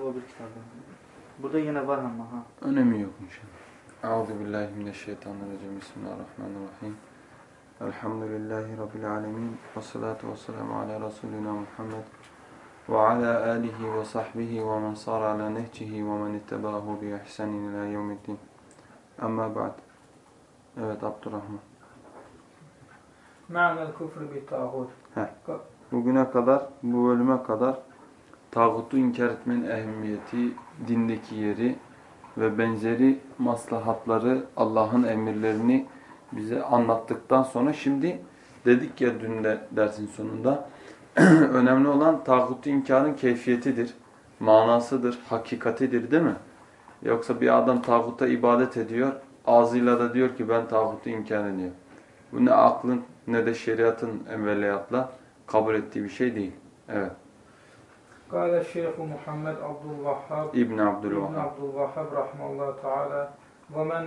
Bu öbür kitabı. Burada yine var ama ha. Önemi yokmuş. Euzu billahi mineşşeytanirracim. Bismillahirrahmanirrahim. Elhamdülillahi rabbil alamin. Ves salatu vesselamu ala resulina Muhammed ve ala alihi ve sahbihi ve men sar ala nehcihi ve men ittabahu bi ihsanin ila yevmiddin. Amma ba'd. Evet Abdurrahman. Ma'nel küfrü bi tağut. Bugüne kadar, bu bölüme kadar tağutu inkar etmenin ehemmiyeti, dindeki yeri ve benzeri maslahatları, Allah'ın emirlerini bize anlattıktan sonra şimdi dedik ya dün de dersin sonunda önemli olan tağutu inkarın keyfiyetidir, manasıdır, hakikatidir değil mi? Yoksa bir adam tağuta ibadet ediyor, ağzıyla da diyor ki ben tağutu inkar ediyorum. Bu ne aklın ne de şeriatın evveliyatla kabul ettiği bir şey değil. Evet. Kâle Şeyh Muhammed Abdülvahhab İbn İbn Abdülvahhab. Abdülvahhab rahmallahu teala ve men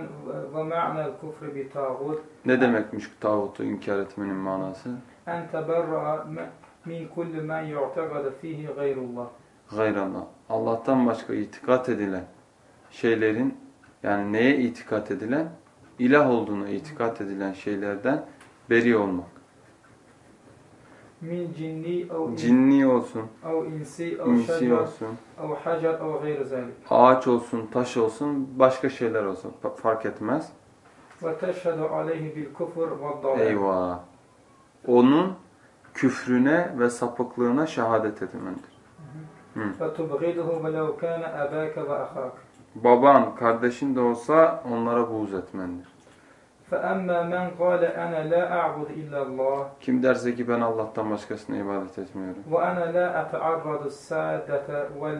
ve ma'nel küfrü bi tağut Ne demekmiş tağutu inkar etmenin manası? en teberra'a min kulli men yu'tegadu fihi gayrullah. Gayrallah. Allah'tan başka itikat edilen şeylerin yani neye itikat edilen? İlah olduğuna itikat edilen şeylerden beri olmak. Min cinni ev Cinni olsun, ev insi ev insi şecer olsun, ev hacer zalik. ağaç olsun, taş olsun, başka şeyler olsun. Fa- Fark etmez. Ve teşhedü aleyhi bil küfür ve. Eyvah. Onun küfrüne ve sapıklığına şehadet etmendir. Ve tubgiduhu ve lev kâne ebâke ve ahâk. Baban, kardeşin de olsa onlara buğz etmendir. فأما من قال أنا لا أعبد إلا الله Kim derse ki ben Allah'tan başkasına ibadet etmiyorum. وأنا لا أتعرض السادة وال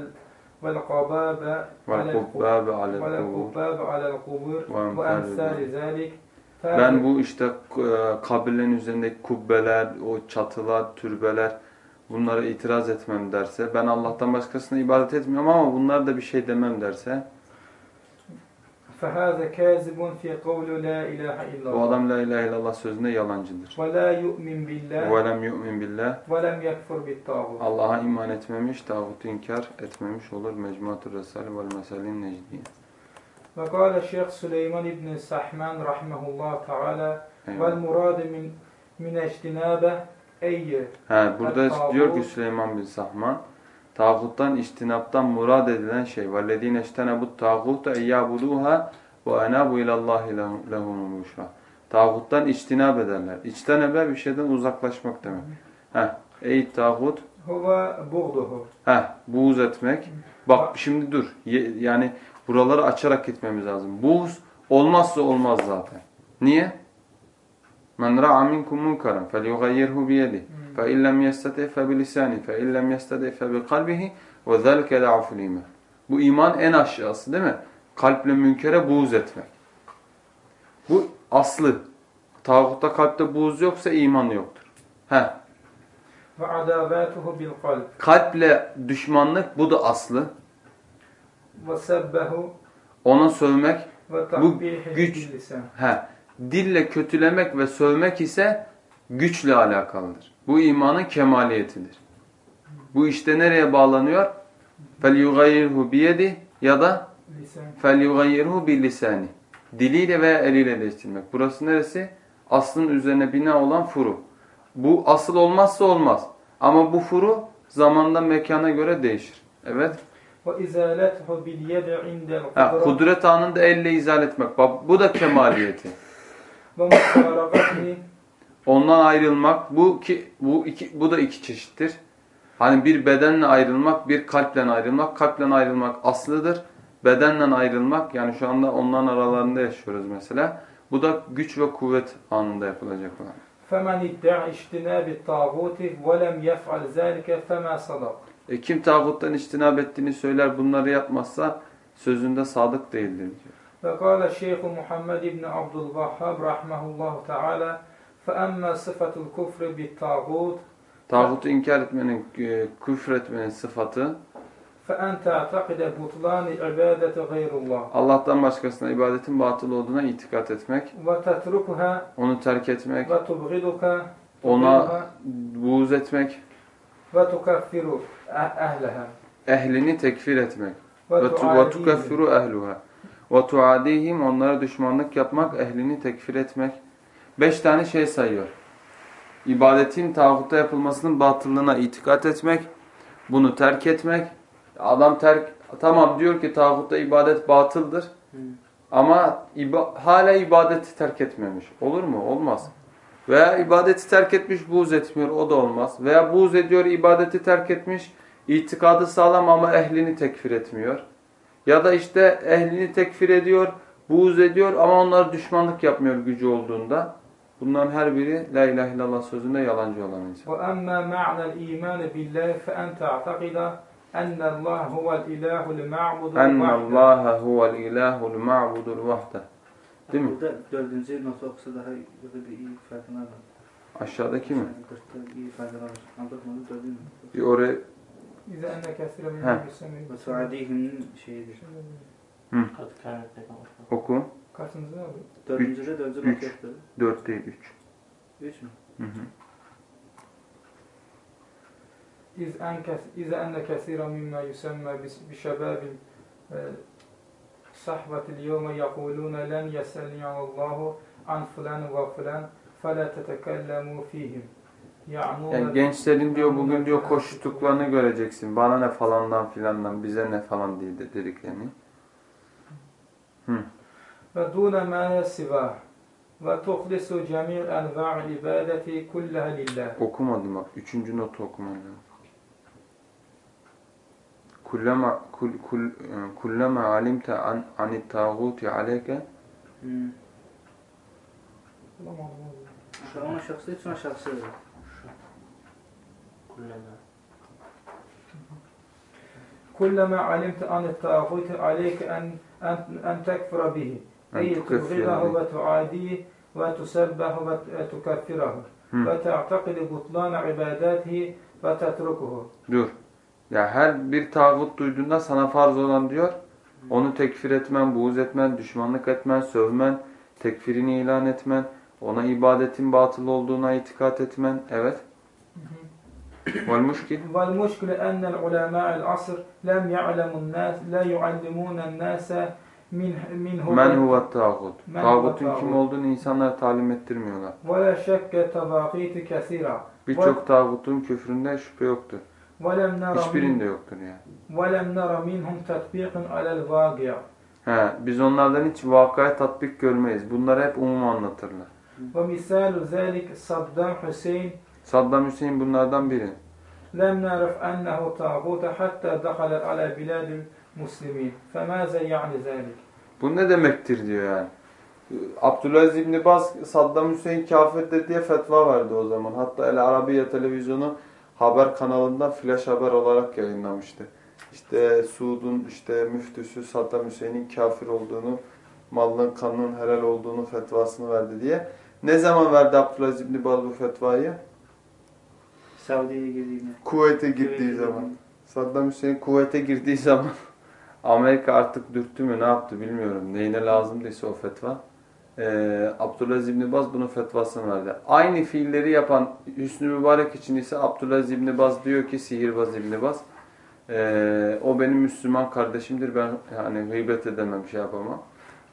والقباب على القبور وَالْقُبَّابِ عَلَى ولا الْقُبُورِ القباب على القبور وأمثال وأمثال ذلك Ben bu işte e, kabirlerin üzerindeki kubbeler, o çatılar, türbeler bunlara itiraz etmem derse, ben Allah'tan başkasına ibadet etmiyorum ama bunlar da bir şey demem derse, فهذا كاذب في قول لا إله إلا o الله adam la ilahe illallah sözünde yalancıdır. ولا يؤمن بالله وَلَمْ يُؤْمِنْ billah ولم يكفر بالطاغوت Allah'a iman etmemiş, tağutu inkar etmemiş olur. Mecmuat-ı Resal vel Mesalin Necdiye. وقال الشيخ سليمان بن سحمان رحمه الله تعالى Eyvallah. والمراد من من اجتنابه أي He, burada Tağut. diyor ki Süleyman bin Sahman, tağuttan, iştinaptan murad edilen şey وَالَّذ۪ينَ اجْتَنَبُوا التَّاغُوتَ اَيَّابُدُوهَا وَاَنَابُوا اِلَى اللّٰهِ لَهُمُ الْبُشْرَى Tağuttan iştinab ederler. İçtenebe bir şeyden uzaklaşmak demek. Heh, ey tağut, هو بغضه heh, buğz etmek. Bak şimdi dur, Ye- yani buraları açarak gitmemiz lazım. Buğz olmazsa olmaz zaten. Niye? Men ra'a minkum munkaran felyughayyirhu bi yadihi fe in lem yestati' fe bi lisanihi fe in lem yestati' fe bi kalbihi ve zalike la'ful iman. Bu iman en aşağısı değil mi? Kalple münkere buğz etmek. Bu aslı. Tağutta kalpte buğz yoksa iman yoktur. He. وعداواته بالقلب Kalple düşmanlık bu da aslı. وسبه Ona sövmek, وتقبيحه güç. باللسان he, dille kötülemek ve sövmek ise güçle alakalıdır. Bu imanın kemaliyetidir. Bu işte nereye bağlanıyor? فَلْيُغَيِّرْهُ بِيَدِهِ ya da لسان فَلْيُغَيِّرْهُ بِاللِّسَانِ Diliyle veya eliyle değiştirmek. Burası neresi? Aslın üzerine bina olan furu. Bu asıl olmazsa olmaz. Ama bu furu zamanda mekana göre değişir. Evet. وإزالته باليد عند Ha, القدرة kudret anında elle izal etmek. Bak, bu da kemaliyeti. ومفارقته Ondan ayrılmak bu ki bu iki bu da iki çeşittir. Hani bir bedenle ayrılmak, bir kalple ayrılmak. Kalple ayrılmak aslıdır. Bedenle ayrılmak yani şu anda onların aralarında yaşıyoruz mesela. Bu da güç ve kuvvet anında yapılacak olan. فمن ادعى اجتناب الطاغوت ولم يفعل ذلك فما صدق E, kim tağuttan içtinab ettiğini söyler bunları yapmazsa sözünde sadık değildir diyor. وقال الشيخ محمد بن عبد الوهاب رحمه الله تعالى فأما صفة الكفر بالطاغوت Tağutu inkar etmenin, e, küfretmenin sıfatı فأن تعتقد بطلان عبادة غير الله Allah'tan başkasına ibadetin batıl olduğuna itikat etmek, وتتركها onu terk etmek, وتبغضك ona buğz etmek, وتكفر أهلها ehlini tekfir etmek. Ve tu- ve وتعاديهم tukeffiru ehluha. Ve tuadihim onlara düşmanlık yapmak, ehlini tekfir etmek. Beş tane şey sayıyor. İbadetin tağutta yapılmasının batıllığına itikat etmek, bunu terk etmek. Adam terk, tamam diyor ki tağutta ibadet batıldır. Hı. Ama iba, hala ibadeti terk etmemiş. Olur mu? Olmaz. Veya ibadeti terk etmiş, buğz etmiyor. O da olmaz. Veya buğz ediyor, ibadeti terk etmiş. itikadı sağlam ama ehlini tekfir etmiyor. Ya da işte ehlini tekfir ediyor, buğz ediyor ama onlara düşmanlık yapmıyor gücü olduğunda. Bunların her biri La ilahe illallah sözünde yalancı olan insan. وأما معنى الإيمان بالله فأن تعتقد أن الله هو الإله المعبود Enne وحده Allahe huvel ilahul ma'budul vahde. Değil mi? Burada dördüncü notu okusa daha burada bir iyi farkına var. Aşağıdaki mi? Yani dörtte iyi farkına var. Anlatmadı dördüncü not. Bir oraya إذا أن كثيرا من ها. الناس يسمي Ve suadihim'in şeyidir. Kad kânet lekum usvetun. oku. Kaçıncı ne oluyor? Dördüncü de dördüncü Üç. makyajda. Dört değil üç. Üç mü? Hı hı. İz en kes iz enne kesira mimma yusamma bi şebabil e, sahbetil yevme yekulune len yeseliyallahu an fulan ve fulan fela tetekellemu fihim. Yani gençlerin diyor bugün diyor koştuklarını göreceksin. Bana ne falandan filandan bize ne falan değil dediklerini. Hı ve dûne mâ sivâh ve tuhlisu cemî'l envâ'l ibâdeti kullaha lillah. Okumadım bak. Üçüncü notu okumadım. Kullama kul, kul, e, kullama alimte an anit tağuti aleyke hmm. Şu an şahsı, sonra şahsı. Kullama. Kullama alimte anit tağuti aleyke en, en, en tekfura bihi. أي أن تكفر تبغضه به. وتعاديه وتسبه وتكفره Hı. وتعتقد بطلان عباداته وتتركه Dur. Ya her bir tağut duyduğunda sana farz olan diyor. Onu tekfir etmen, buğz etmen, düşmanlık etmen, sövmen, tekfirini ilan etmen, ona ibadetin batıl olduğuna itikat etmen. Evet. Vel muşkil. والمشكل أن العلماء العصر لم يعلموا الناس لا يعلمون الناس من من هو Men huve tağut. Men Tağutun huve kim tağut. olduğunu insanlara talim ettirmiyorlar. ولا شك تباقيت كثيرا Birçok tağutun küfründe şüphe yoktur. ولم نرى Hiçbirinde من yoktur yani. ولم نرى منهم تطبيقا على الواقع He, biz onlardan hiç vakaya tatbik görmeyiz. Bunları hep umum anlatırlar. ومثال ذلك صدام حسين Saddam Hüseyin bunlardan biri. lem na'rif ennehu tağuta hatta dakhalet ala biladil muslimin. Femaze yani zelik. Bu ne demektir diyor yani. Abdülaziz İbni Bas Saddam Hüseyin kafirdir diye fetva verdi o zaman. Hatta El Arabiya televizyonu haber kanalından flash haber olarak yayınlamıştı. İşte Suud'un işte müftüsü Saddam Hüseyin'in kafir olduğunu, malın kanının helal olduğunu fetvasını verdi diye. Ne zaman verdi Abdülaziz İbni Baz bu fetvayı? Saudi'ye girdiğinde. Kuveyt'e gittiği zaman. Saddam Hüseyin kuvvete girdiği zaman Amerika artık dürttü mü ne yaptı bilmiyorum. Neyine lazımdıysa o fetva. Ee, Abdülaziz İbni Baz bunun fetvasını verdi. Aynı fiilleri yapan Hüsnü Mübarek için ise Abdülaziz İbni Baz diyor ki sihirbaz İbni Baz. Ee, o benim Müslüman kardeşimdir. Ben yani gıybet edemem şey yapamam.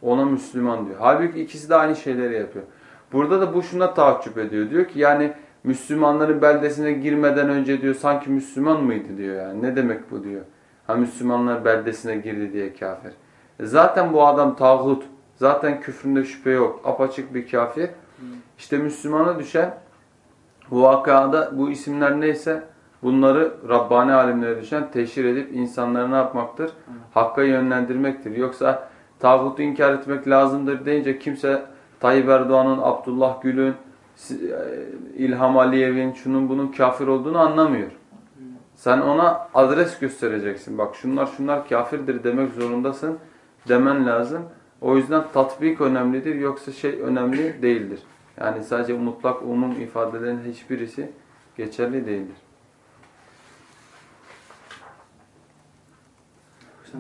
Ona Müslüman diyor. Halbuki ikisi de aynı şeyleri yapıyor. Burada da bu şuna taaccüp ediyor. Diyor ki yani Müslümanların beldesine girmeden önce diyor sanki Müslüman mıydı diyor yani. Ne demek bu diyor. Ha Müslümanlar beldesine girdi diye kafir. E Zaten bu adam tağut. Zaten küfründe şüphe yok. Apaçık bir kafir. İşte Müslümana düşen bu vakada bu isimler neyse bunları Rabbani alimlere düşen teşhir edip insanları ne yapmaktır? Hakka yönlendirmektir. Yoksa tağutu inkar etmek lazımdır deyince kimse Tayyip Erdoğan'ın, Abdullah Gül'ün, İlham Aliyev'in, şunun bunun kafir olduğunu anlamıyor. Sen ona adres göstereceksin. Bak şunlar şunlar kafirdir demek zorundasın demen lazım. O yüzden tatbik önemlidir yoksa şey önemli değildir. Yani sadece mutlak umum ifadelerin hiçbirisi geçerli değildir.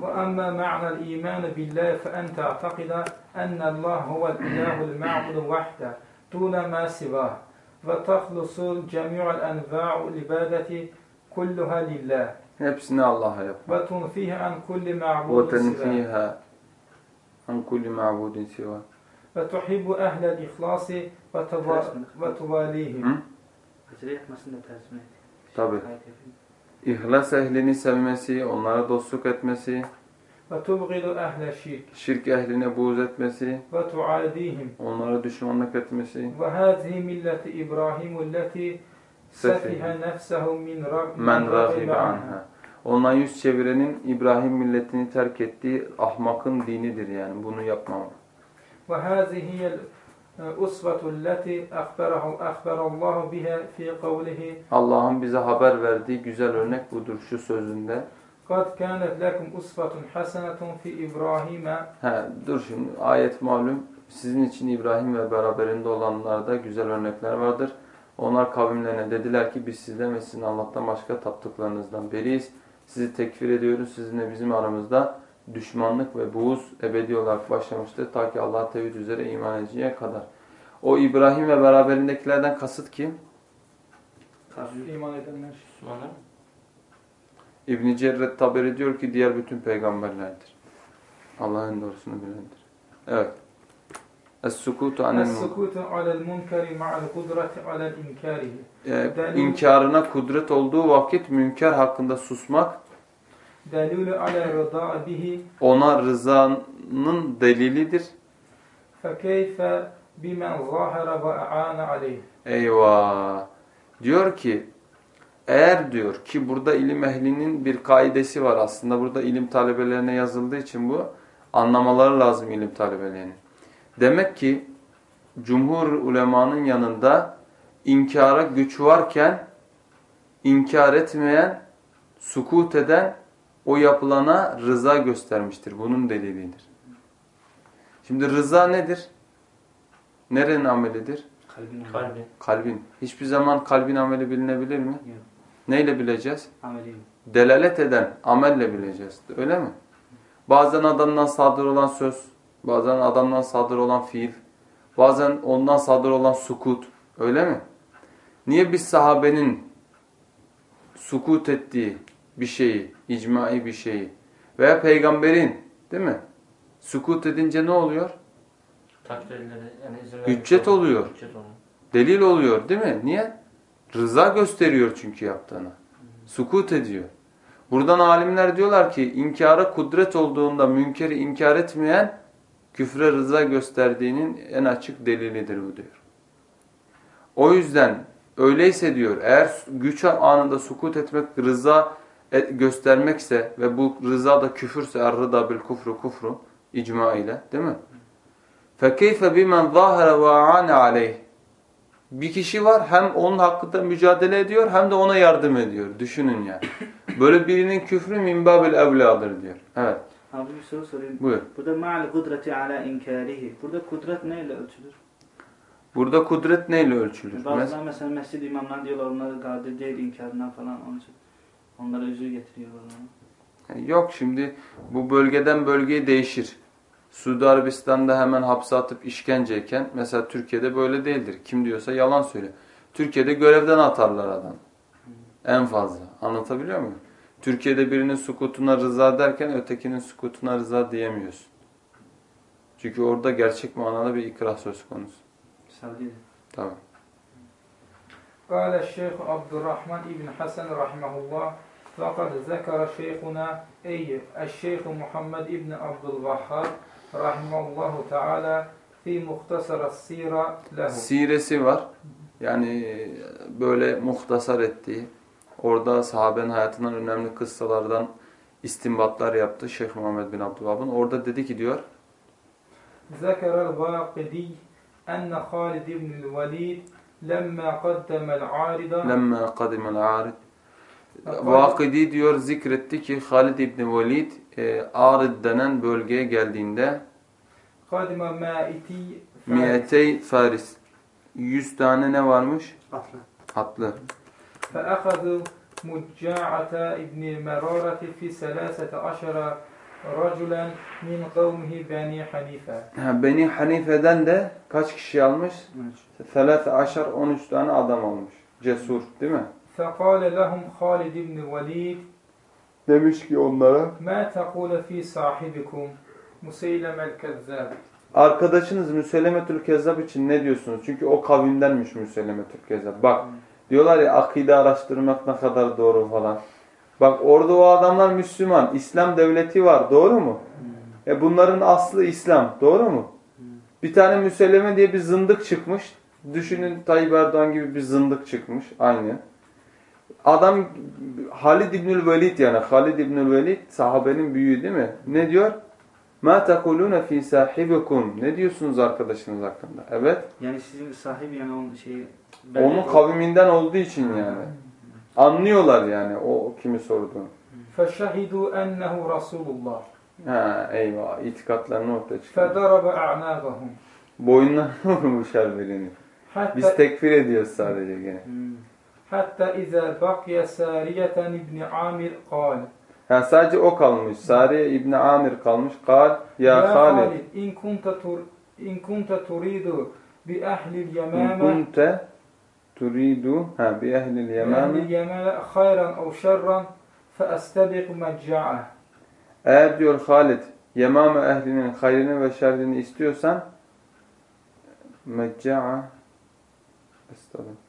وأما معنى الإيمان بالله فأن تعتقد أن الله هو الإله المعبود وحده دون ما سواه. وتخلص جميع الأنواع العبادة كلها لله. Hepsini Allah'a yapmak. وتنفيه عن كل معبود سواه وَتَنْفِيهَا عَنْ كُلِّ مَعْبُودٍ سِوَى وتحب أهل الإخلاص وتوا- وتواليهم. Hı? Hicri yapmasını da tercüme et. İhlas ehlini sevmesi, onlara dostluk etmesi, ve tubgidu ehle şirk. Şirk ehline buğz etmesi ve tuadihim. Onlara düşmanlık etmesi. Ve hazihi milleti İbrahimu leti sefihe nefsehu min men ragibe anha. Ondan yüz çevirenin İbrahim milletini terk ettiği ahmakın dinidir yani bunu yapmam. Ve hazihi usvetul leti akhbarahu akhbarallahu biha fi kavlihi. Allah'ın bize haber verdiği güzel örnek budur şu sözünde. Kad kânet lekum usfatun hasenetun fi İbrahim'e. He, dur şimdi ayet malum. Sizin için İbrahim ve beraberinde olanlarda güzel örnekler vardır. Onlar kavimlerine dediler ki biz sizden ve sizin Allah'tan başka taptıklarınızdan beriyiz. Sizi tekfir ediyoruz. Sizinle bizim aramızda düşmanlık ve buğuz ebedi olarak başlamıştır. Ta ki Allah tevhid üzere iman edeceğe kadar. O İbrahim ve beraberindekilerden kasıt kim? Kasıt iman edenler. Müslümanlar? İbn-i Cerret Taberi diyor ki diğer bütün peygamberlerdir. Allah'ın doğrusunu bilendir. Evet. Es-sukutu alel munkari ma'al kudreti alel inkarihi. Ee, inkarına kudret olduğu vakit münker hakkında susmak delilü alel rıza bihi. Ona rızanın delilidir. Fekeyfe bimen zahara ve aana aleyh. Eyvah. Diyor ki eğer diyor ki burada ilim ehlinin bir kaidesi var aslında burada ilim talebelerine yazıldığı için bu anlamaları lazım ilim talebelerinin. Demek ki cumhur ulemanın yanında inkara güç varken inkar etmeyen, sukut eden o yapılana rıza göstermiştir. Bunun delilidir. Şimdi rıza nedir? Nerenin amelidir? kalbin ameli. Kalbi. Kalbin. Hiçbir zaman kalbin ameli bilinebilir mi? Yok. Neyle bileceğiz? Ameli. Delalet eden amelle bileceğiz. Öyle mi? Bazen adamdan sadır olan söz, bazen adamdan sadır olan fiil, bazen ondan sadır olan sukut. Öyle mi? Niye biz sahabenin sukut ettiği bir şeyi, icmai bir şeyi veya peygamberin değil mi? Sukut edince ne oluyor? Takdirleri yani Hüccet oluyor. Hüccet oluyor. Delil oluyor değil mi? Niye? Rıza gösteriyor çünkü yaptığına. Sukut ediyor. Buradan alimler diyorlar ki inkara kudret olduğunda münkeri inkar etmeyen küfre rıza gösterdiğinin en açık delilidir bu diyor. O yüzden öyleyse diyor eğer güç anında sukut etmek rıza et- göstermekse ve bu rıza da küfürse er-rıda bil kufru kufru icma ile değil mi? فَكَيْفَ بِمَنْ ظَاهَرَ وَاَعَانَ عَلَيْهِ bir kişi var hem onun hakkında mücadele ediyor hem de ona yardım ediyor. Düşünün yani. Böyle birinin küfrü minbabil evladır diyor. Evet. Abi bir soru sorayım. Buyur. Burada ma'al kudreti ala inkarihi. Burada kudret neyle ölçülür? Burada kudret neyle ölçülür? Bazıları mesela mescid imamlar diyorlar onları kadir değil inkarından falan onun için. Onlara özür getiriyorlar. Yok şimdi bu bölgeden bölgeye değişir. Suudi Arabistan'da hemen hapse atıp işkenceyken mesela Türkiye'de böyle değildir. Kim diyorsa yalan söyle. Türkiye'de görevden atarlar adam. En fazla. Anlatabiliyor muyum? Türkiye'de birinin sukutuna rıza derken ötekinin sukutuna rıza diyemiyorsun. Çünkü orada gerçek manada bir ikrah söz konusu. Savdi'de. Tamam. قال الشيخ عبد الرحمن بن حسن رحمه الله فقد ذكر شيخنا أي الشيخ محمد بن عبد الوهاب rahimallahu teala fi muhtasaras sira lehu. Siresi var. Yani e, böyle muhtasar ettiği, orada sahabenin hayatından önemli kıssalardan istinbatlar yaptı Şeyh Muhammed bin Abdülhab'ın. Orada dedi ki diyor, Zekerel Vakidi enne Halid ibn Velid lemma kaddemel arida lemma kaddemel arid Vakidi diyor zikretti ki Halid ibn Velid e, Arid denen bölgeye geldiğinde قدم مائتي Miyetey Faris 100 tane ne varmış? Atlı. Atlı. فأخذوا مجاعة ابن مرارة في ثلاثة عشر رجلا من قومه بني حنيفة Ha, Beni Hanife'den de kaç kişi almış? Evet. Selate aşar 13 tane adam almış. Cesur değil mi? فقال لهم خالد بن الوليد Demiş ki onlara ما تقول في صاحبكم مسيلم الكذاب arkadaşınız Müsellemetül Kezzab için ne diyorsunuz? Çünkü o kavimdenmiş Müsellemetül Kezzab. Bak diyorlar ya akide araştırmak ne kadar doğru falan. Bak orada o adamlar Müslüman. İslam devleti var. Doğru mu? E bunların aslı İslam. Doğru mu? Bir tane Müselleme diye bir zındık çıkmış. Düşünün Tayyip Erdoğan gibi bir zındık çıkmış. Aynı. Adam Halid İbnül Velid yani Halid İbnül Velid sahabenin büyüğü değil mi? Ne diyor? Ma takuluna fi sahibikum. Ne diyorsunuz arkadaşınız hakkında? Evet. Yani sizin sahibi yani onun şeyi onun kavminden olduğu için yani. Anlıyorlar yani o kimi sorduğunu. Feşhedu ennehu Rasulullah. Ha eyvah itikatlarını ortaya çıkıyor. Fedaraba a'nabahum. Boyunlarına vurmuş her birini. Biz tekfir ediyoruz sadece gene. Hmm. Hatta izâ bakiye sâriyeten ibni amir kâle. Yani sadece o kalmış. Sariye İbni Amir kalmış. Kal ya Halid. İn kunte in kunte turidu bi ehli'l yemame. İn kunte turidu ha bi ehli'l yemame. Bi ehli'l yemame hayran ev şerran fe estabiq mecca'a. Eğer diyor Halid Yemame ehlinin hayrını ve şerrini istiyorsan mecca'a estabiq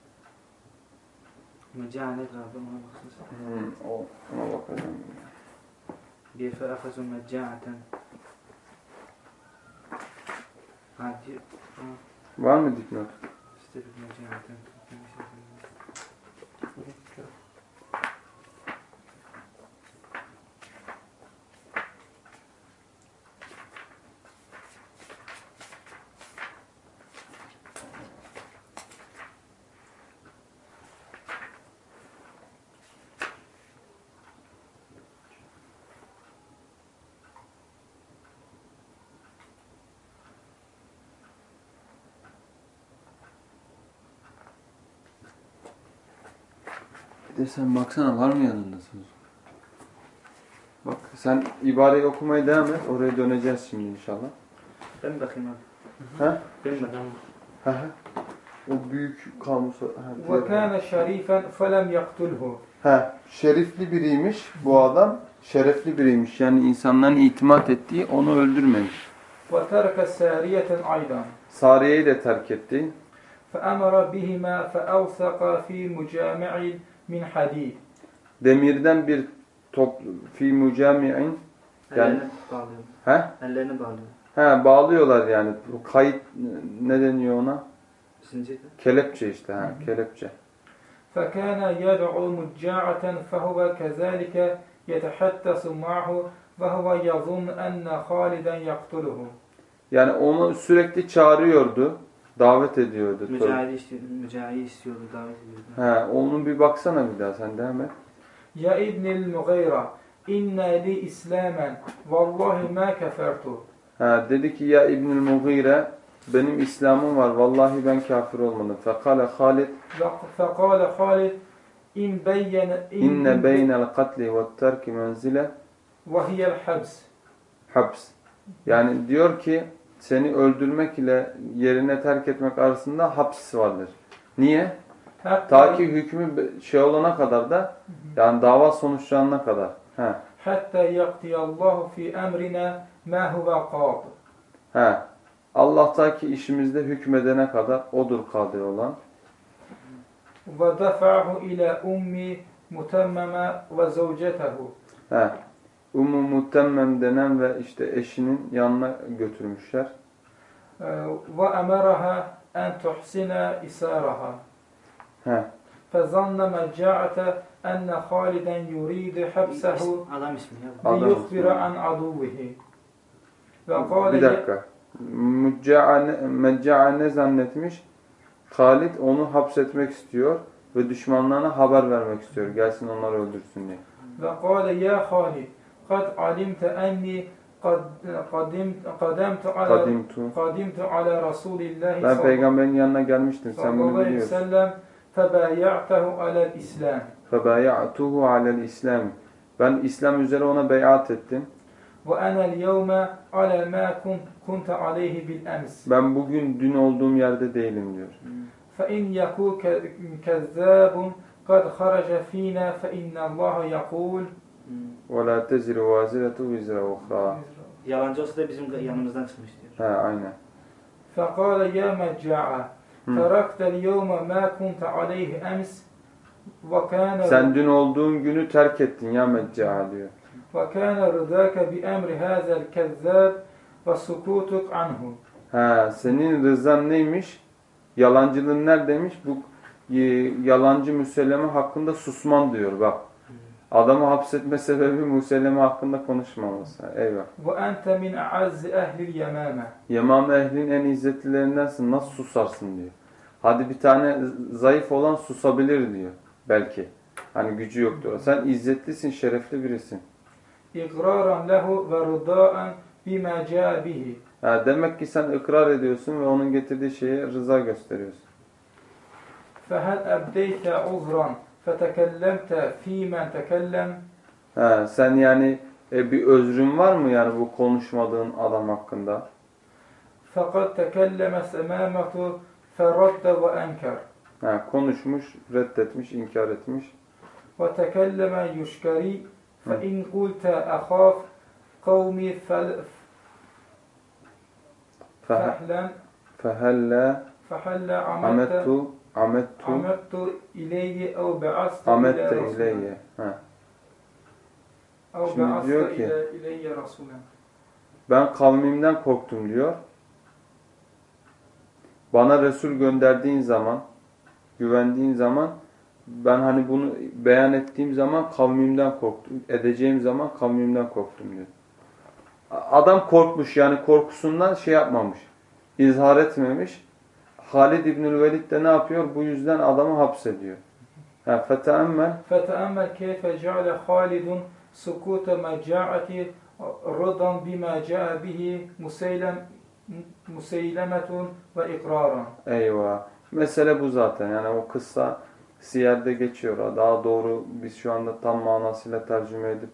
Mecanet abi ona baksın sen. Hmm, o, ona bakacağım. Bir fe'afazu meccaten. Ha diyor. Ha. Var mı dipnot? İşte bir mecaten. Bir de sen baksana var mı yanında söz? Bak sen ibareyi okumaya devam et. Oraya döneceğiz şimdi inşallah. Ben bakayım abi. Ha? Ben bakayım. Ha ha. O büyük kamusu. Ha, diğer- وكان شريفا فلم يقتله Ha, şerifli biriymiş bu adam. Şerefli biriymiş. Yani insanların itimat ettiği onu öldürmemiş. وترك سارية أيضا Sariye'yi de terk etti. فأمر بهما فأوثق في مجامع من حديد Demirden bir top fi mucami'in Yani- Ellerini bağlıyor. he? Ellerini bağlıyor. He bağlıyorlar yani. Bu kayıt ne deniyor ona? Zincirle. Kelepçe işte ha, kelepçe. فكان يدعو مجاعة فهو كذلك يتحدث معه وهو يظن أن خالدا يقتله Yani onu sürekli çağırıyordu. davet ediyordu. Mücahide istiyordu, mücahide istiyordu, davet ediyordu. He, onun bir baksana bir daha sen de hemen. Ya İbnil Mughira, inne li islamen, vallahi ma kefertu. Ha, dedi ki ya İbnül Mughire benim İslam'ım var vallahi ben kafir olmadım. Fekale Halid Fekale Halid in beyyene inne beynel katli ve terki menzile ve hiyel habs. Habs. Yani diyor ki seni öldürmek ile yerine terk etmek arasında hapis vardır. Niye? Ta ki hükmü şey olana kadar da yani dava sonuçlanana kadar. He. Hatta yaktiyallahu fi emrina ma huwa qad. He. Allah ta ki işimizde hükmedene kadar odur kadir olan. Ve defa'hu ila ummi mutammama ve zevcetehu. He. Ummu Mutemmem denen ve işte eşinin yanına götürmüşler. Ee, ve emeraha en tuhsina isaraha. He. Fezanne merca'ate enne Haliden yuridu hapsehu adam ismi ya. Liyukhbira an aduvihi. Bir dakika. Mecca'a ne zannetmiş? Halid onu hapsetmek istiyor ve düşmanlarına haber vermek istiyor. Gelsin onları öldürsün diye. Ve kâle ya Halid kad alimte enni kadimtu ala kadimtu ala Rasulillahi Ben peygamberin yanına gelmiştim. Sen bunu biliyorsun. Febaya'tehu alel İslam. Febaya'tuhu alel İslam. Ben İslam üzere ona beyat ettim. Ve enel yevme ala ma kunte aleyhi bil ems. Ben bugün dün olduğum yerde değilim diyor. Fe in yaku kezzabun kad kharaca fina fe innallaha yakul. وَلَا تَزِرُ وَازِرَةُ وِزْرَ اُخْرَى Yalancı olsa da bizim yanımızdan çıkmış diyor. He aynen. فَقَالَ يَا مَجَّعَ تَرَكْتَ الْيَوْمَ مَا كُنْتَ عَلَيْهِ اَمْسِ وَكَانَ Sen dün olduğun günü terk ettin ya Mecca diyor. وَكَانَ رِضَاكَ بِأَمْرِ هَذَا الْكَذَّابِ وَسُكُوتُكْ عَنْهُ He, senin rızan neymiş? Yalancılığın neredeymiş? Bu yalancı müselleme hakkında susman diyor bak. Adamı hapsetme sebebi Museleme hakkında konuşmaması. Eyvah. Ve ente min azzi ehlil yemame. Yemame ehlin en izzetlilerindensin. Nasıl susarsın diyor. Hadi bir tane zayıf olan susabilir diyor. Belki. Hani gücü yok diyor. Sen izzetlisin, şerefli birisin. İkraran lehu ve rıdaen bima caa. Demek ki sen ikrar ediyorsun ve onun getirdiği şeye rıza gösteriyorsun. Fehel ebdeyte uzran fetekellemte fîmen tekellem He, sen yani e, bir özrün var mı yani bu konuşmadığın adam hakkında? Fakat tekelleme semâmetu ferradde ve enker. He, konuşmuş, reddetmiş, inkar etmiş. Ve tekelleme yuşkari fe in kulte ehaf kavmi fel fehlen fehelle fehelle amettu Amettu Amettu ileyhi ev be'asta Amette ileyhi. Ha. Şimdi diyor ki. Ben kavmimden korktum diyor. Bana Resul gönderdiğin zaman, güvendiğin zaman ben hani bunu beyan ettiğim zaman kavmimden korktum. Edeceğim zaman kavmimden korktum diyor. Adam korkmuş yani korkusundan şey yapmamış. İzhar etmemiş. Halid İbnül Velid de ne yapıyor? Bu yüzden adamı hapsediyor. Ha, feteemmel فتأمل كيف جعل خالد سكوت مجاعة رضا بما جاء به مسيلم مسيلمة وإقرارا Eyvah. Mesele bu zaten. Yani o kıssa siyerde geçiyor. Daha doğru biz şu anda tam manasıyla tercüme edip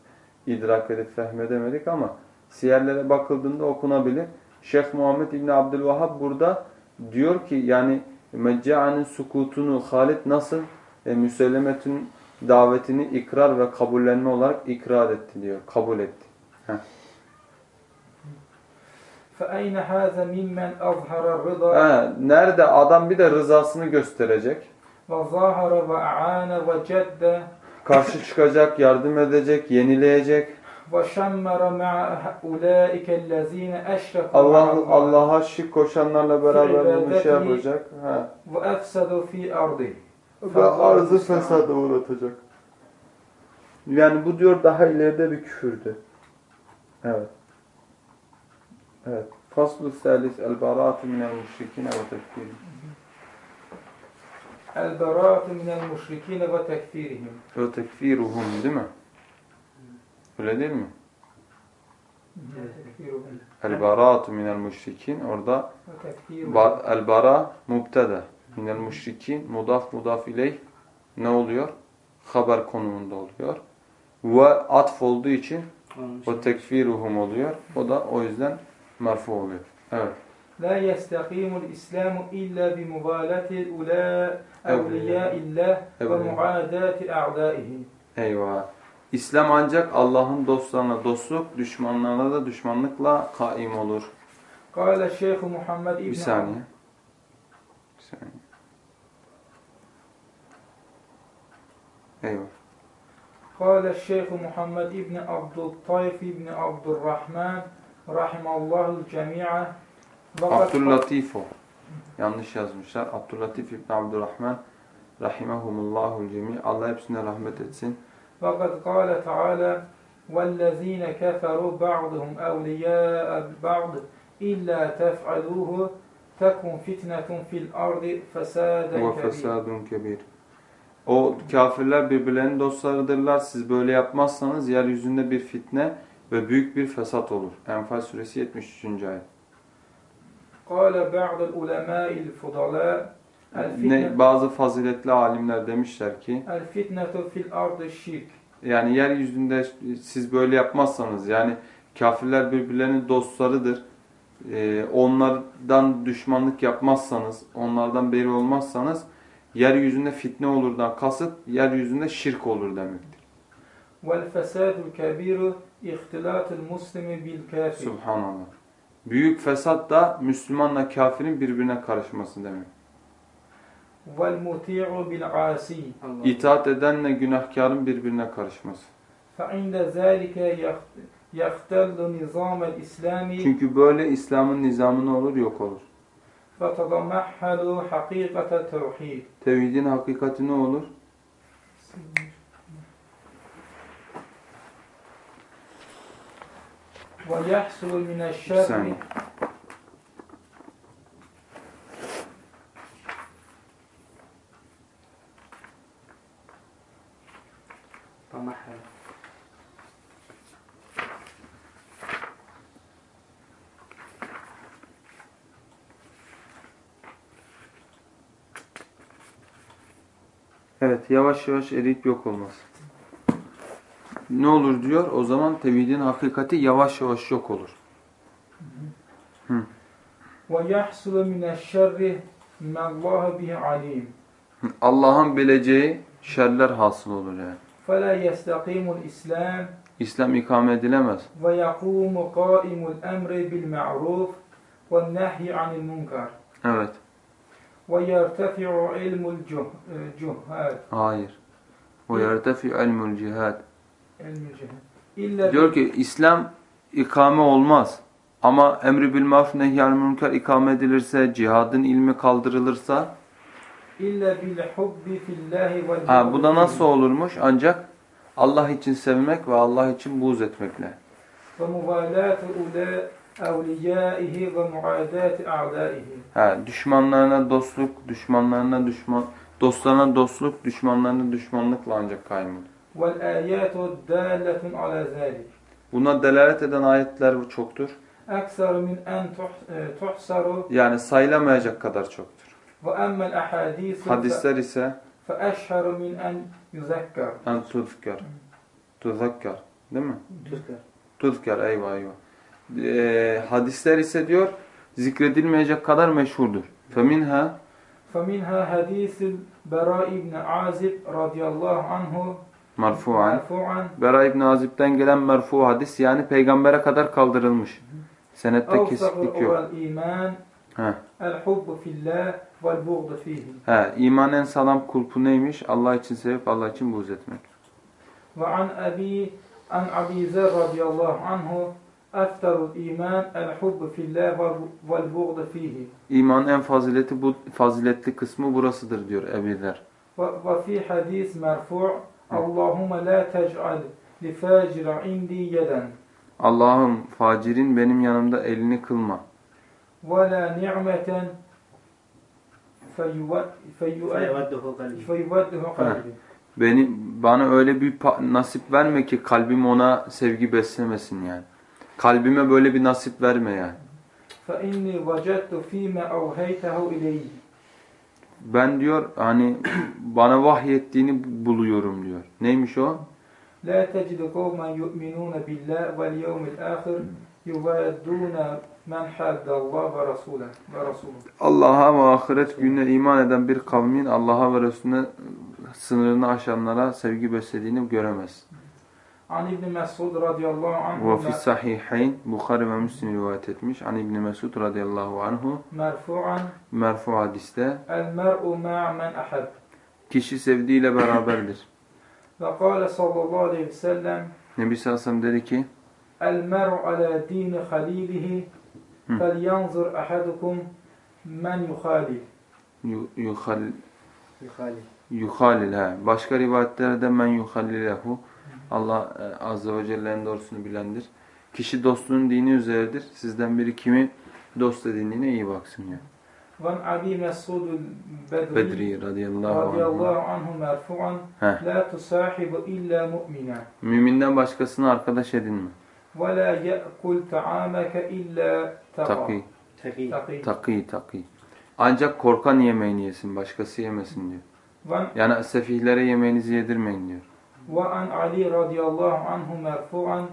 idrak edip fehmedemedik ama siyerlere bakıldığında okunabilir. Şeyh Muhammed İbni Abdülvahhab burada diyor ki yani Mecca'nın sukutunu Halid nasıl e, Müsellemet'in davetini ikrar ve kabullenme olarak ikrar etti diyor. Kabul etti. فأين هذا ممن أظهر الرضا Ha, nerede adam bir de rızasını gösterecek. وظاهر وأعان وجد Karşı çıkacak, yardım edecek, yenileyecek. Allah Allah'a şirk koşanlarla beraber bunu şey yapacak. Ha. Ve arzı fesada uğratacak. Yani bu diyor daha ileride bir küfürdü. Evet. Evet. Faslu salis el baratu minel müşrikine ve tekfiri. El baratu minel müşrikine ve tekfirihim. Ve tekfiruhum değil mi? Öyle değil mi? El-baratu minel müşrikin. Orada el-bara mubtede. Minel müşrikin. Mudaf mudaf ileyh. Ne oluyor? Haber konumunda oluyor. Ve atf olduğu için o tekfiruhum oluyor. O da o yüzden merfu oluyor. Evet. La yestakimul İslamu illa bi mubalati ula evliya illah ve muadati a'daihim. Eyvah. İslam ancak Allah'ın dostlarına dostluk, düşmanlarına da düşmanlıkla kaim olur. Kâle Şeyh Muhammed İbni Bir saniye. Bir saniye. Eyvah. Kâle Şeyh Muhammed İbni Abdültayf İbni Abdurrahman Rahimallahul Cemi'e Abdüllatif o. Yanlış yazmışlar. Abdüllatif İbni Abdurrahman Rahimahumullahul Cemi. Allah hepsine rahmet etsin. وقد قال تعالى والذين كفروا بعضهم أولياء بعض إلا تفعلوه تكن فتنة في الأرض فسادا Ve كبيرا fesadun kebir. O kafirler birbirlerinin dostlarıdırlar. Siz böyle yapmazsanız yeryüzünde bir fitne ve büyük bir fesat olur. Enfal suresi 73. ayet. قال بعض العلماء الفضلاء الفتنة, Ne, bazı faziletli alimler demişler ki الفتنة في الأرض الشرك yani yeryüzünde siz böyle yapmazsanız yani kafirler birbirlerinin dostlarıdır. Ee, onlardan düşmanlık yapmazsanız, onlardan beri olmazsanız yeryüzünde fitne olurdan kasıt yeryüzünde şirk olur demektir. والفساد الكبير اختلاط المسلم بالكافر Subhanallah. Büyük fesat da Müslümanla kafirin birbirine karışması demek. والمطيع بالعاصي Allah. İtaat edenle günahkarın birbirine karışması. فعند ذلك يخ- يختل نظام الإسلام Çünkü böyle İslam'ın nizamı ne olur? Yok olur. فتتمحل حقيقة التوحيد Tevhidin hakikati ne olur? ويحصل من Bir الشر Evet, yavaş yavaş eriyip yok olmaz. Ne olur diyor? O zaman tevhidin hakikati yavaş yavaş yok olur. ويحصل من الشر ما الله به عليم Allah'ın bileceği şerler hasıl olur yani. فلا يستقيم الإسلام İslam ikame edilemez. ويقوم قائم الأمر بالمعروف والنهي عن المنكر Evet. Ve yertefi'u ilmul cuhad. Hayır. Ve yertefi'u ilmul cihad. Diyor ki İslam ikame olmaz. Ama emri bil maruf nehyal münker ikame edilirse, cihadın ilmi kaldırılırsa İlla bil hubbi fillahi vel Ha bu da nasıl olurmuş? Ancak Allah için sevmek ve Allah için buğz etmekle. Ve muvalatu ula evliyaihi ve muadati a'daihi. Ha, düşmanlarına dostluk, düşmanlarına düşman, dostlarına dostluk, düşmanlarına düşmanlıkla ancak kaym olur. والآيات دالة على ذلك Buna delalet eden ayetler çoktur. أكثر من أن تح- تحصر Yani sayılamayacak kadar çoktur. وأما الأحاديث ف- Hadisler ise فأشهر من أن يذكر en tuzkar. Tuzakkar. Değil mi? Türkler. Tuzkar. Eyvah eyvah. Ee, hadisler ise diyor zikredilmeyecek kadar meşhurdur. Feminha فمنها حديث البراء بن عازب رضي الله عنه marfu'an. مرفوعا Bera İbn Azib'den gelen merfu hadis yani peygambere kadar kaldırılmış. Senette أوثق kesiklik yok. الإيمان He. الحب في الله والبغض فيه He, iman en sağlam kulpu neymiş? Allah için sevip Allah için buğz etmek. وعن أبي عن أبي ذر رضي الله عنه Efterul iman el hubbu fillah vel buğdu fihi. İman en fazileti bu faziletli kısmı burasıdır diyor Ebu Ve fi hadis merfu' Allahumme la tec'al li facira indi yeden. Allah'ım facirin benim yanımda elini kılma. Ve la ni'meten feyuvadduhu. Beni, bana öyle bir nasip verme ki kalbim ona sevgi beslemesin yani. Kalbime böyle bir nasip verme yani. فإني وجدت فيما أوهيته إلي Ben diyor hani bana vahyettiğini buluyorum diyor. Neymiş o? لا تجد قوما يؤمنون بالله واليوم الآخر يوادون من حاد الله ورسوله ورسوله Allah'a ve ahiret gününe iman eden bir kavmin Allah'a ve Resulüne sınırını aşanlara sevgi beslediğini göremez. An İbni Mesud radıyallahu anhu Ve fi sahihayn Bukhari ve Müslim rivayet etmiş. An İbni Mesud radıyallahu anhu Merfu'an Merfu hadiste El mer'u ma'men ahab Kişi sevdiğiyle beraberdir. Ve kâle sallallahu aleyhi ve sellem Nebi Sassam dedi ki El mer'u ala dini halilihi fel yanzur ahadukum men yuhalil Yuhalil Yuhalil ha. Başka rivayetlerde men yuhalilehu Allah e, Azze ve Celle'nin doğrusunu bilendir. Kişi dostluğun dini üzeredir. Sizden biri kimi dost edindiğine iyi baksın ya. Van Abi Mesud Bedri radıyallahu anhu merfu'an la tusahibu illa mu'mina. Müminden başkasını arkadaş edinme. Ve la ye'kul ta'ameke illa taki. Taki taki. Ancak korkan yemeğini yesin, başkası yemesin diyor. Yani sefihlere yemeğinizi yedirmeyin diyor. Ve an Ali radıyallahu anhu merfu'an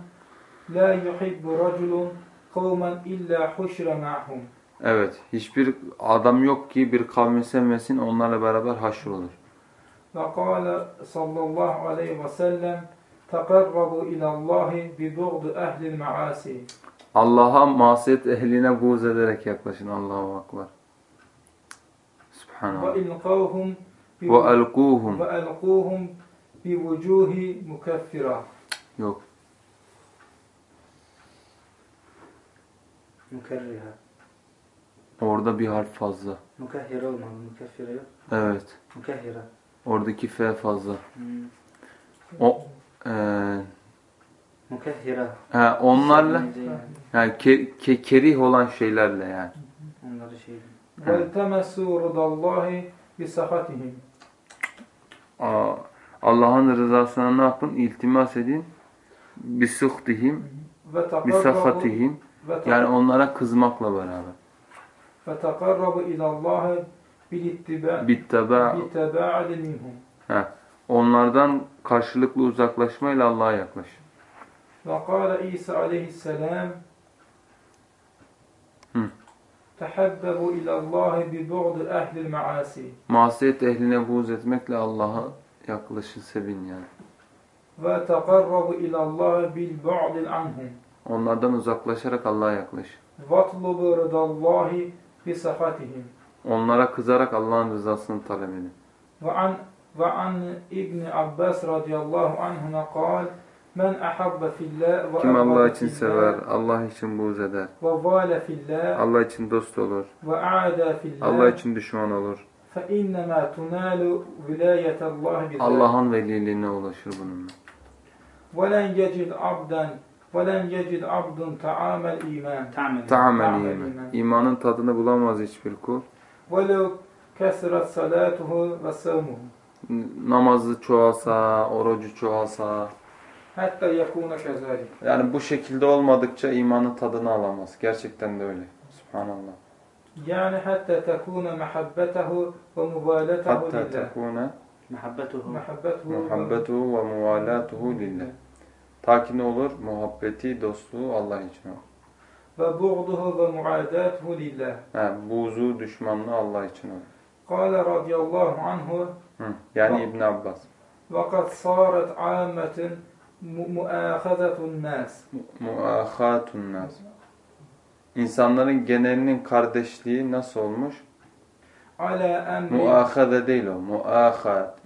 La yuhibbu raculun kavmen illa huşre ma'hum. Evet, hiçbir adam yok ki bir kavmi sevmesin, onlarla beraber haşr olur. Ve kâle sallallahu aleyhi ve sellem tekarrabu ilallahi bi buğdu ehlil. Allah'a masiyet ehline buğz ederek yaklaşın. Allahu akbar. Subhanallah. Ve elkuhum bi vucuhi mukeffira. Yok. Mükerriha. Orada bir harf fazla. Mukehhire olmalı. Mukeffire yok. Evet. Mukehhire. Oradaki F fazla. Hmm. O e, Mukehhira. He, onlarla yani ke, ke, kerih olan şeylerle yani. Onları şey. Ve temesu rudallahi bi sahatihim. Aa, Allah'ın rızasına ne yapın? İltimas edin. Bisuhtihim, وتقربوا bisafatihim. وتق- Yani onlara kızmakla beraber. فتقربوا إلى الله بالاتباع Bitteba بتباعد منهم He. Onlardan karşılıklı uzaklaşmayla Allah'a yaklaş. وقال عيسى عليه السلام Hı. تحببوا إلى الله ببغض أهل المعاصي Masiyet ehline buğz etmekle Allah'a yaklaşılsa bin yani. Ve tekarrabu ilallah bil bu'dil anhum. Onlardan uzaklaşarak Allah'a yaklaş. Vatlubu rıdallahi bi sahatihim. Onlara kızarak Allah'ın rızasını talep edin. Ve an ve an İbn Abbas radıyallahu anhuma kal Men ahabbe fillah Kim Allah için sever, Allah için buğz eder. Ve vale fillah. Allah için dost olur. Ve aada fillah. Allah için düşman olur. فإنما تنال ولاية الله بذلك Allah'ın veliliğine ulaşır bununla. ولن يجد عبدا ولن يجد عبد طعام الإيمان Ta'mel. Ta'amel Ta'amel iman. iman. İmanın tadını bulamaz hiçbir kul. ولو كثرت صلاته وصومه Namazı çoğalsa, orucu çoğalsa. حتى يكون كذلك Yani bu şekilde olmadıkça imanın tadını alamaz. Gerçekten de öyle. Subhanallah. Yani hatta tekune mehabbetehu ve mübaletehu Hatta tekune Muhabbetuhu. Muhabbetuhu ve muvalatuhu lillah. Ta ki ne olur? Muhabbeti, dostluğu Allah için olur. Ve buğduhu ve muadatuhu lillah. Ha, buğzu, düşmanlığı Allah için olur. Kale radiyallahu anhu. Hı, yani İbn Abbas. Vakat saret ammetin muâkhazetun nas. Muâkhatun nas. İnsanların genelinin kardeşliği nasıl olmuş? Muahade değil o. Muahad.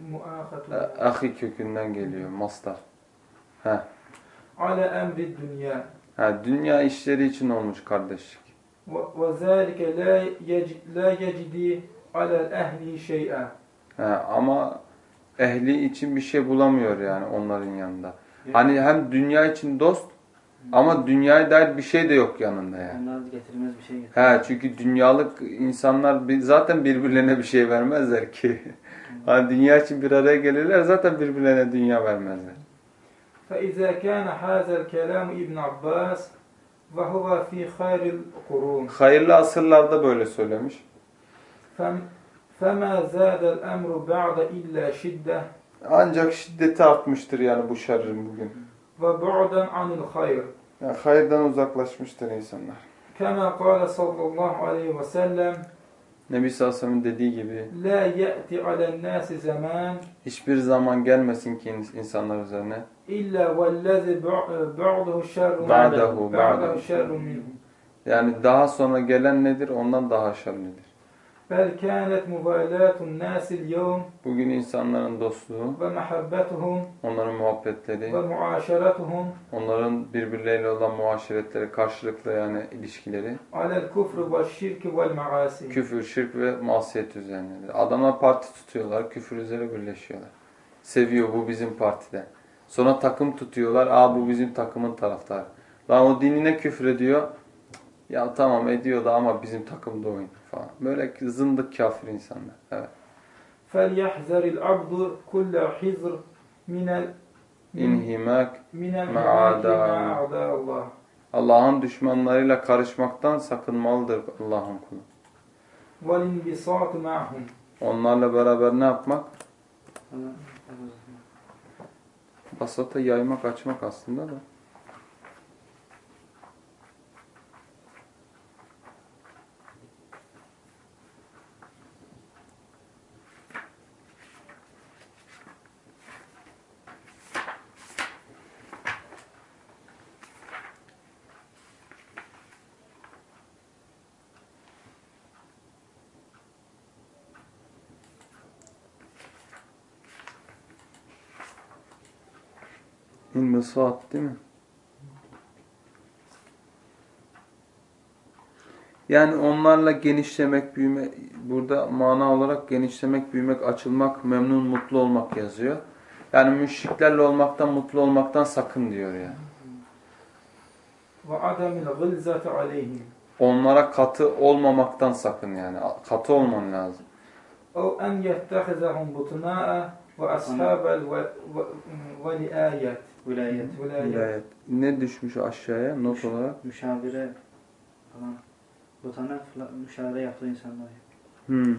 E, Ahi kökünden geliyor. Mastar. Heh. Ala emri dünya. Ha, dünya işleri için olmuş kardeşlik. Ve zâlike la yecidi alel ehli. Ama ehli için bir şey bulamıyor yani onların yanında. Hani hem dünya için dost ama dünyaya dair bir şey de yok yanında yani. Onlar getirmez bir şey getirmez. He çünkü dünyalık insanlar bir- zaten birbirlerine bir şey vermezler ki. Hani dünya için bir araya gelirler zaten birbirlerine dünya vermezler. فإذا كان هذا الكلام ابن عباس وهو في خير القرون Hayırlı asırlarda böyle söylemiş. فم- فما زاد الأمر بعد إلا شدة Ancak şiddeti artmıştır yani bu şerrin bugün. ve bu'dan anil hayr. Yani hayırdan uzaklaşmıştır insanlar. Kema kâle sallallahu aleyhi ve sellem Nebi Sassam'ın dediği gibi La ye'ti alennâsi zaman Hiçbir zaman gelmesin ki insanlar üzerine İlla vellezi ba'dahu şerrun Ba'dahu Ba'dahu şerrun minhum Yani daha sonra gelen nedir? Ondan daha şerlidir. Bel kânet muvâlâtun nâsil yevm Bugün insanların dostluğu ve mehabbetuhum onların muhabbetleri ve muaşeratuhum onların birbirleriyle olan muaşeretleri, karşılıklı yani ilişkileri alel kufru ve şirki vel maasi küfür, şirk ve masiyet üzerine. Adamlar parti tutuyorlar, küfür üzere birleşiyorlar. Seviyor bu bizim partiden. Sonra takım tutuyorlar, aa bu bizim takımın taraftarı. Lan o dinine küfür ediyor. Ya tamam ediyor da ama bizim takımda oyun falan. Böyle zındık kafir insanlar. Evet. فليحذر العبد كل حذر من ال İnhimak, من الانحراف معاداة. مع أعداء الله Allah'ın düşmanlarıyla karışmaktan sakınmalıdır Allah'ın kulu. والانبساط معهم Onlarla beraber ne yapmak? Ona- Basata yaymak, açmak aslında da. saat değil mi? Yani onlarla genişlemek, büyüme, burada mana olarak genişlemek, büyümek, açılmak, memnun, mutlu olmak yazıyor. Yani müşriklerle olmaktan, mutlu olmaktan sakın diyor yani. Onlara katı olmamaktan sakın yani. Katı olman lazım. Ve ashabel ve. Vilayet. Vilayet. Ne düşmüş aşağıya not Müş olarak? Müşavire falan. Vatana müşavire yaptığı insanlar. Hmm.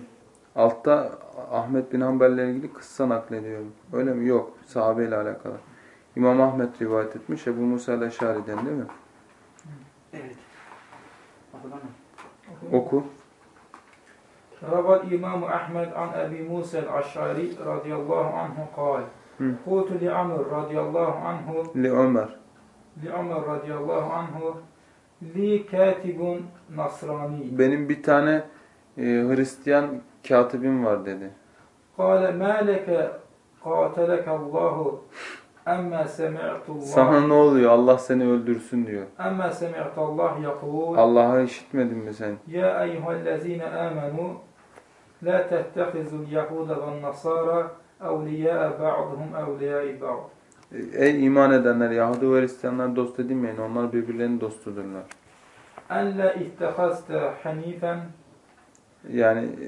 Altta Ahmet bin Hanbel'le ilgili kıssa naklediyorum. Öyle mi? Yok. Sahabeyle alakalı. İmam Ahmet rivayet etmiş. Ebu Musa el-Eşari'den değil mi? Evet. Oku. Rabal İmam Ahmed an Ebi Musa el-Eşari radıyallahu anhu kal. Kutu li Amr radıyallahu anhu. Li Ömer. Li Ömer radıyallahu anhu. Li katibun nasrani. Benim bir tane e, Hristiyan katibim var dedi. Kale ma leke katelekallahu Emme semi'tullah. Sana ne oluyor? Allah seni öldürsün diyor. Emme semi'tallah yakul. Allah'a işitmedin mi sen? Ya eyyühellezine amenu la tettehizul yahuda ve nasara أولياء بعضهم أولياء بعض Ey iman edenler Yahudi ve Hristiyanlar dost edinmeyin. Onlar birbirlerinin dostudurlar. ألا اتخذت حنيفا Yani e,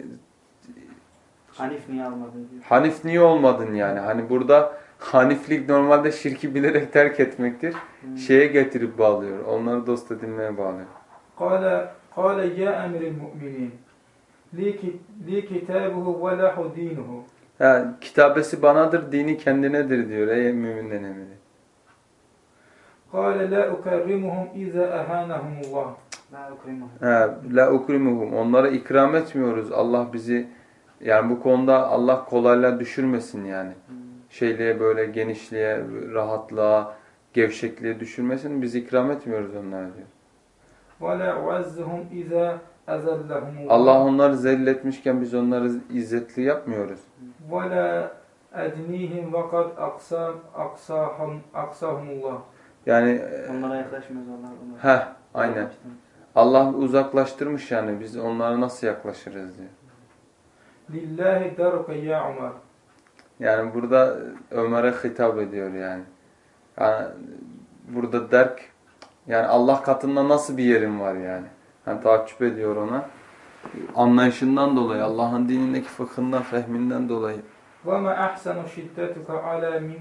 Hanif niye almadın diyor. Hanif niye olmadın yani? Hani burada haniflik normalde şirki bilerek terk etmektir. Hmm. Şeye getirip bağlıyor. Onları dost edinmeye bağlıyor. قال قال يا أمير المؤمنين لي كت- لي كتابه وله دينه Yani kitabesi banadır, dini kendinedir diyor ey müminlerin emiri. قال لا أكرمهم إذا أهانهم الله La ukrimuhu. He, la ukrimuhum. Onlara ikram etmiyoruz. Allah bizi yani bu konuda Allah kolaylığa düşürmesin yani. Hmm. Şeyliğe böyle genişliğe, rahatlığa, gevşekliğe düşürmesin. Biz ikram etmiyoruz onlara diyor. ولا أعزهم إذا أذلهم الله Allah onları zelil etmişken biz onları izzetli yapmıyoruz. ولا أدنيهم وقد أقسام أقساهم أقساهم الله Yani e, Onlara yaklaşmıyoruz Allah. Onlara. heh aynen. Allah uzaklaştırmış yani biz onlara nasıl yaklaşırız diyor. لله درك يا عمر Yani burada Ömer'e hitap ediyor yani. Yani burada derk yani Allah katında nasıl bir yerin var yani. Yani takip ediyor ona. Anlayışından dolayı, Allah'ın dinindeki fıkhından, fehminden dolayı. وما أحسن شدتك على من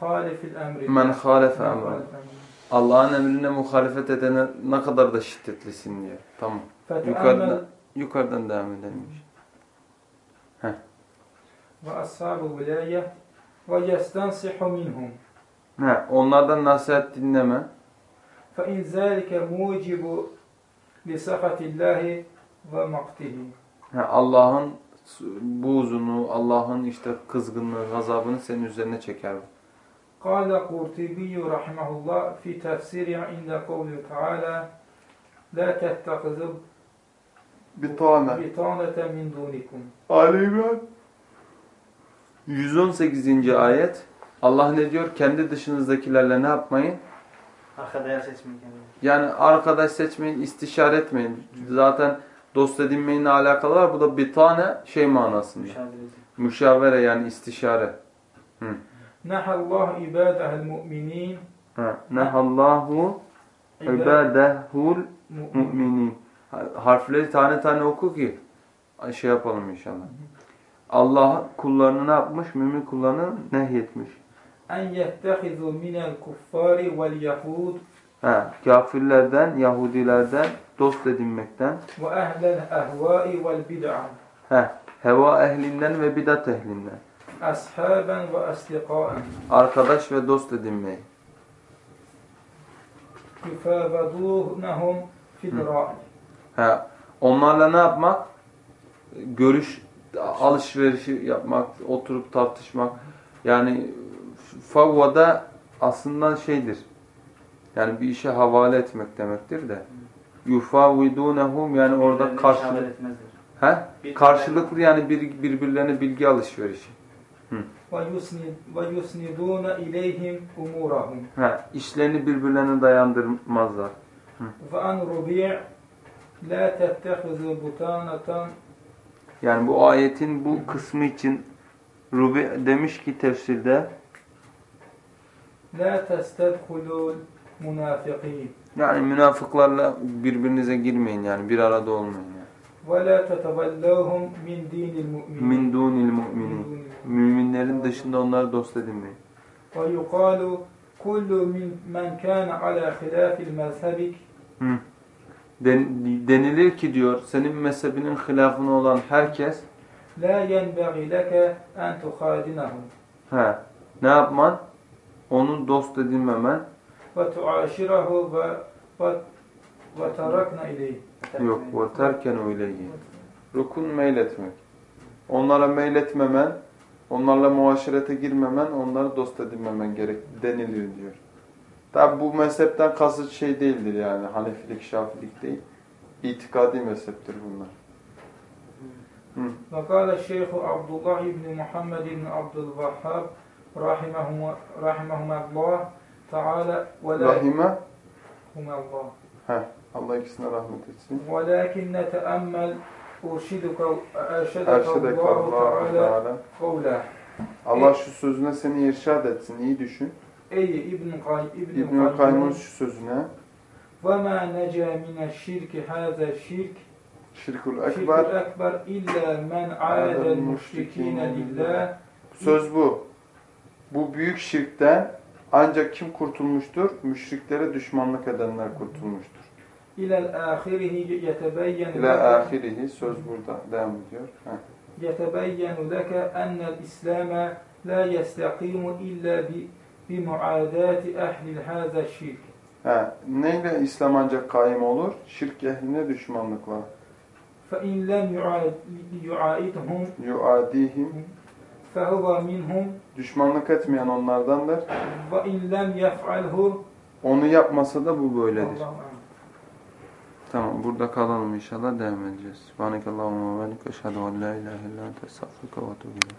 خالف الأمر Men halefe من emre. خالف الأمر. Allah'ın emrine muhalefet edene ne kadar da şiddetlisin diyor. Tamam. فتأمل Yukarıdan, yukarıdan devam edelim. وأصحاب الولاية ويستنصح منهم He, onlardan nasihat dinleme. فإن ذلك موجب لسخط الله ve maktihi. Allah'ın buğzunu, Allah'ın işte kızgınlığı, gazabını senin üzerine çeker. Kâle Kurtibi rahimahullah fi tefsiri inde kavli Teala la tettekizu bitane bitanete min dunikum. Ali İmran 118. ayet Allah ne diyor? Kendi dışınızdakilerle ne yapmayın? Arkadaş seçmeyin. Yani arkadaş seçmeyin, istişare etmeyin. Zaten dost edinmeyle alakalı var. Bu da bir tane şey manasında. Müşavere, Müşavere yani istişare. Hı. Nehallahu ibadehel mu'minin. Nehallahu ibadehul mu'minin. Harfleri tane tane oku ki şey yapalım inşallah. Allah kullarını ne yapmış? Mümin kullarını nehyetmiş. En yettehizu minel kuffari vel yahud. Ha, kafirlerden, Yahudilerden dost edinmekten. Ve ehlel ehvai vel bid'a. Heh, heva ehlinden ve bidat ehlinden. Ashaben ve asliqaen. Arkadaş ve dost edinmeyi. Yufâvedûnehum fidrâ'i. Ha, onlarla ne yapmak? Görüş, alışverişi yapmak, oturup tartışmak. Yani favvada aslında şeydir. Yani bir işe havale etmek demektir de yufavvidunhum yani orada karşılık he? Karşılıklı yani bir, birbirlerine bilgi alışverişi. Ve yusniduna ileyhim umurahum. He, işlerini birbirlerine dayandırmazlar. Ve an la yani bu ayetin bu kısmı için Rubi demiş ki tefsirde La testedhulul yani münafıklarla birbirinize girmeyin yani bir arada olmayın yani. ولا تتولوهم من دين المؤمنين Min dunil mu'minin. من دون المؤمنين. Müminlerin dışında onları dost edinmeyin. ويقال كل من من كان على خلاف المذهب Hı. Den- denilir ki diyor senin mezhebinin hilafına olan herkes لا ينبغي لك أن تخادنه he, ne yapman? Onu dost edinmemen. وتعاشره و و- وتركنا إليه Yok. Ve terken öyleydi. Rukun meyletmek. Onlara meyletmemen, onlarla muaşerete girmemen, onları dost edinmemen gerek denilir diyor. Tabi bu mezhepten kasıt şey değildir yani. Hanefilik, Şafilik değil. İtikadi mezheptir bunlar. Hı. وقال الشيخ عبد الله بن محمد بن عبد الوهاب رحمه رحمهما الله تعالى ولا Rahime, هما الله heh, Allah ikisine rahmet etsin. ولكن نتأمل أرشدك أرشدك Erşedek الله Allah تعالى Teala. قوله Allah şu sözüne seni irşad etsin, iyi düşün. أي ابن قيم ابن İbn-i Kayyum'un قيم şu sözüne, وما نجا من الشرك هذا الشرك şirkul شرك ekber, الأكبر إلا من عاد المشركين لله Söz bu. Bu büyük şirkten ancak kim kurtulmuştur? Müşriklere düşmanlık edenler kurtulmuştur. إلى الآخره يتبين İle لك ahirihi söz burada devam ediyor. Heh. يتبين لك أن الإسلام لا يستقيم إلا ب- بمعاداة أهل هذا الشرك He. Neyle İslam ancak kaim olur? Şirk ehline düşmanlıkla. فإن لم يعاد- يعايدهم fehuve minhum düşmanlık etmeyen onlardandır. Ve illem yef'alhu onu yapmasa da bu böyledir. Tamam burada kalalım inşallah devam edeceğiz. Subhanakallahumma ve bihamdik eşhedü en la ilahe illa ente ve etûbü